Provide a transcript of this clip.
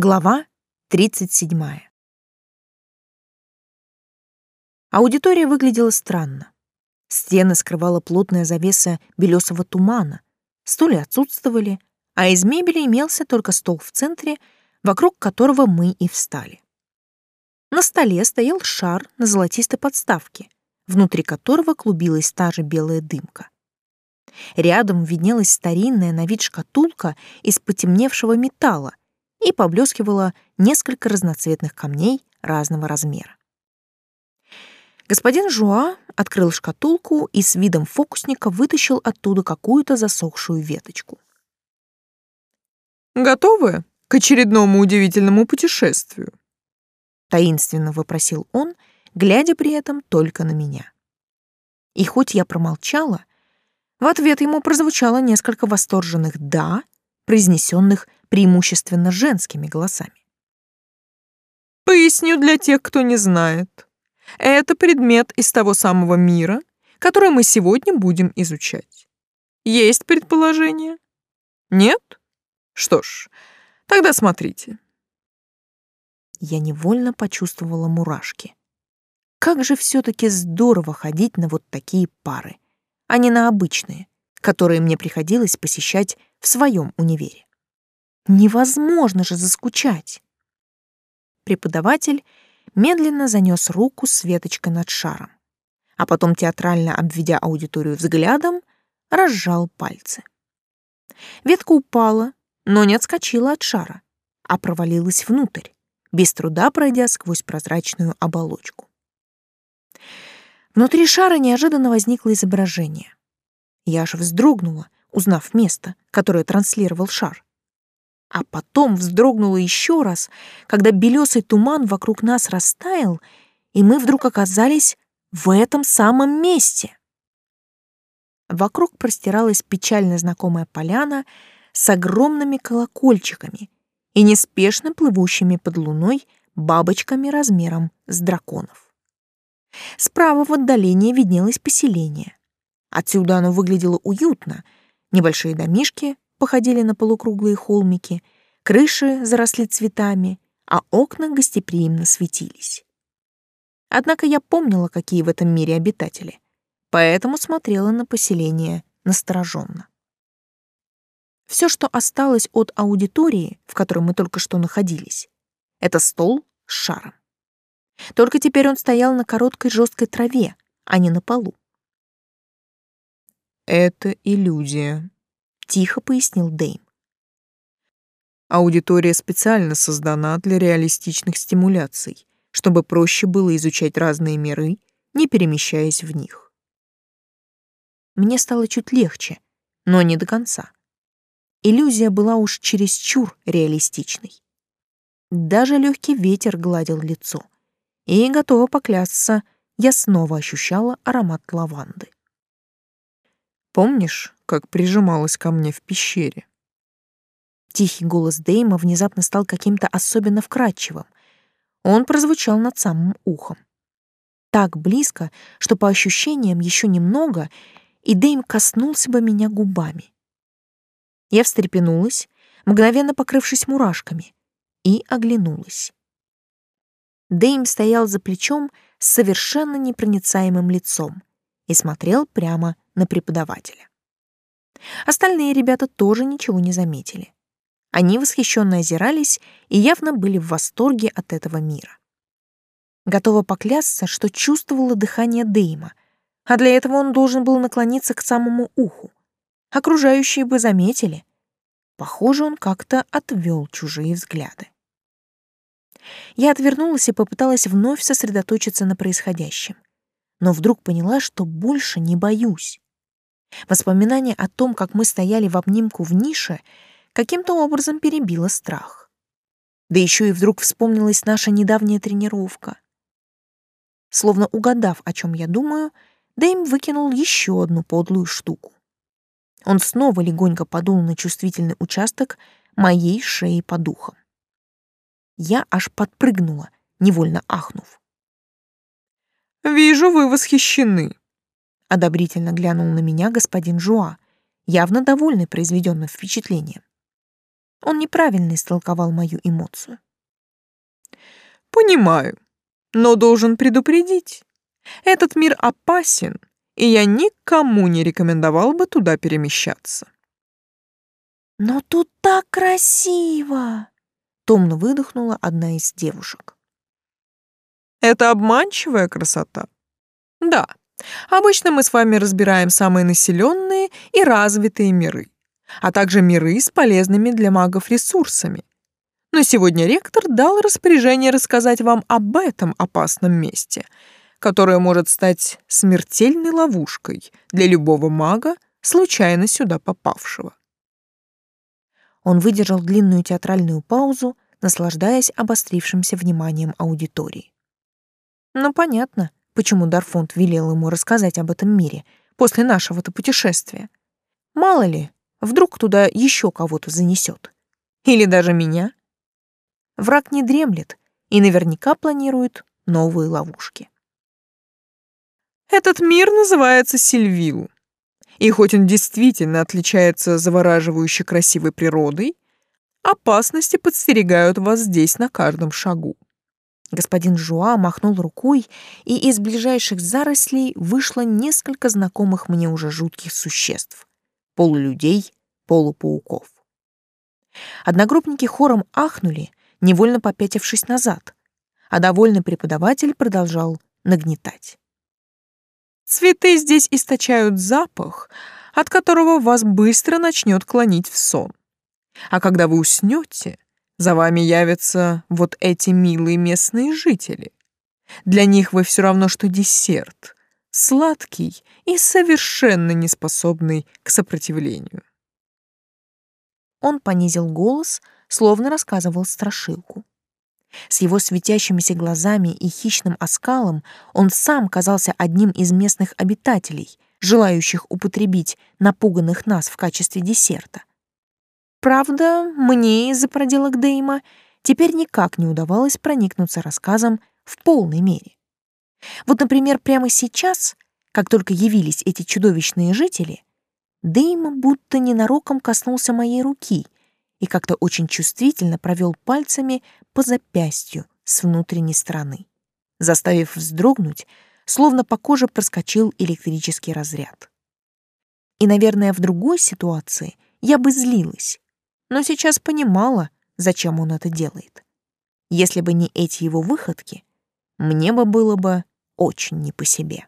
Глава 37. Аудитория выглядела странно. Стены скрывала плотная завеса белесого тумана, стулья отсутствовали, а из мебели имелся только стол в центре, вокруг которого мы и встали. На столе стоял шар на золотистой подставке, внутри которого клубилась та же белая дымка. Рядом виднелась старинная на вид шкатулка из потемневшего металла и поблескивало несколько разноцветных камней разного размера. Господин Жуа открыл шкатулку и с видом фокусника вытащил оттуда какую-то засохшую веточку. «Готовы к очередному удивительному путешествию?» Таинственно вопросил он, глядя при этом только на меня. И хоть я промолчала, в ответ ему прозвучало несколько восторженных «да», произнесенных преимущественно женскими голосами. Поясню для тех, кто не знает. Это предмет из того самого мира, который мы сегодня будем изучать. Есть предположение? Нет? Что ж, тогда смотрите. Я невольно почувствовала мурашки. Как же все-таки здорово ходить на вот такие пары, а не на обычные, которые мне приходилось посещать в своем универе. Невозможно же заскучать. Преподаватель медленно занёс руку с веточкой над шаром, а потом, театрально обведя аудиторию взглядом, разжал пальцы. Ветка упала, но не отскочила от шара, а провалилась внутрь, без труда пройдя сквозь прозрачную оболочку. Внутри шара неожиданно возникло изображение. Я аж вздрогнула, узнав место, которое транслировал шар а потом вздрогнула еще раз, когда белесый туман вокруг нас растаял, и мы вдруг оказались в этом самом месте. Вокруг простиралась печально знакомая поляна с огромными колокольчиками и неспешно плывущими под луной бабочками размером с драконов. Справа в отдалении виднелось поселение. Отсюда оно выглядело уютно. Небольшие домишки, походили на полукруглые холмики, крыши заросли цветами, а окна гостеприимно светились. Однако я помнила, какие в этом мире обитатели, поэтому смотрела на поселение настороженно. Все, что осталось от аудитории, в которой мы только что находились, это стол с шаром. Только теперь он стоял на короткой жесткой траве, а не на полу. «Это иллюзия», тихо пояснил Дэйм. Аудитория специально создана для реалистичных стимуляций, чтобы проще было изучать разные миры, не перемещаясь в них. Мне стало чуть легче, но не до конца. Иллюзия была уж чересчур реалистичной. Даже легкий ветер гладил лицо, и, готова поклясться, я снова ощущала аромат лаванды. Помнишь, как прижималась ко мне в пещере?» Тихий голос Дейма внезапно стал каким-то особенно вкрадчивым. Он прозвучал над самым ухом. Так близко, что по ощущениям еще немного, и Дейм коснулся бы меня губами. Я встрепенулась, мгновенно покрывшись мурашками, и оглянулась. Дейм стоял за плечом с совершенно непроницаемым лицом и смотрел прямо на преподавателя. Остальные ребята тоже ничего не заметили. Они восхищенно озирались и явно были в восторге от этого мира. Готова поклясться, что чувствовала дыхание Дейма, а для этого он должен был наклониться к самому уху. Окружающие бы заметили. Похоже, он как-то отвел чужие взгляды. Я отвернулась и попыталась вновь сосредоточиться на происходящем но вдруг поняла, что больше не боюсь. Воспоминание о том, как мы стояли в обнимку в нише, каким-то образом перебило страх. Да еще и вдруг вспомнилась наша недавняя тренировка. Словно угадав, о чем я думаю, Дэйм выкинул еще одну подлую штуку. Он снова легонько подул на чувствительный участок моей шеи по духам. Я аж подпрыгнула, невольно ахнув. «Вижу, вы восхищены», — одобрительно глянул на меня господин Жуа, явно довольный произведенным впечатлением. Он неправильно истолковал мою эмоцию. Понимаю, но должен предупредить. Этот мир опасен, и я никому не рекомендовал бы туда перемещаться. «Но тут так красиво!» — томно выдохнула одна из девушек. «Это обманчивая красота?» «Да, обычно мы с вами разбираем самые населенные и развитые миры, а также миры с полезными для магов ресурсами. Но сегодня ректор дал распоряжение рассказать вам об этом опасном месте, которое может стать смертельной ловушкой для любого мага, случайно сюда попавшего. Он выдержал длинную театральную паузу, наслаждаясь обострившимся вниманием аудитории. Ну, понятно, почему Дарфонд велел ему рассказать об этом мире после нашего-то путешествия. Мало ли, вдруг туда еще кого-то занесет. Или даже меня. Враг не дремлет и наверняка планирует новые ловушки. Этот мир называется Сильвил. И хоть он действительно отличается завораживающе красивой природой, опасности подстерегают вас здесь на каждом шагу. Господин Жуа махнул рукой, и из ближайших зарослей вышло несколько знакомых мне уже жутких существ — полулюдей, полупауков. Одногруппники хором ахнули, невольно попятившись назад, а довольный преподаватель продолжал нагнетать. Цветы здесь источают запах, от которого вас быстро начнет клонить в сон. А когда вы уснете, за вами явятся вот эти милые местные жители. Для них вы все равно, что десерт, сладкий и совершенно неспособный к сопротивлению. Он понизил голос, словно рассказывал страшилку. С его светящимися глазами и хищным оскалом он сам казался одним из местных обитателей, желающих употребить напуганных нас в качестве десерта. Правда, мне из-за проделок Дейма теперь никак не удавалось проникнуться рассказом в полной мере. Вот, например, прямо сейчас, как только явились эти чудовищные жители, Дейма будто ненароком коснулся моей руки — и как-то очень чувствительно провел пальцами по запястью с внутренней стороны, заставив вздрогнуть, словно по коже проскочил электрический разряд. И, наверное, в другой ситуации я бы злилась, но сейчас понимала, зачем он это делает. Если бы не эти его выходки, мне бы было бы очень не по себе.